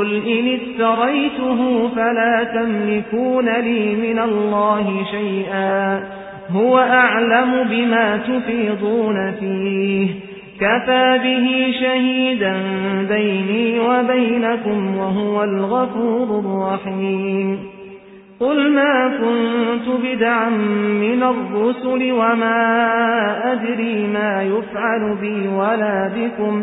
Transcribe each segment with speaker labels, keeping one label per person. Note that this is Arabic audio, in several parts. Speaker 1: قُلْ إِنِ افْتَرَيْتُهُ فَلَا تَمْلِكُونَ لِي مِنَ اللَّهِ شَيْئًا هُوَ أَعْلَمُ بِمَا تُفِيضُونَ فِيهِ كَفَى بِهِ شَهِيدًا بَيْنِي وَبَيْنَكُمْ وَهُوَ الْغَفُورُ الرَّحِيمُ قُلْ مَا كُنْتُ بِدْعًا مِنَ الرُّسُلِ وَمَا أَدْرِي مَا يُفْعَلُ بِي وَلَا بِكُمْ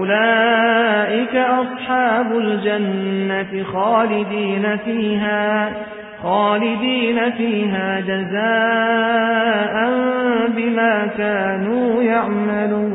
Speaker 1: أولئك أصحاب الجنة خالدين فيها خالدين فيها جزاء بما كانوا يعملون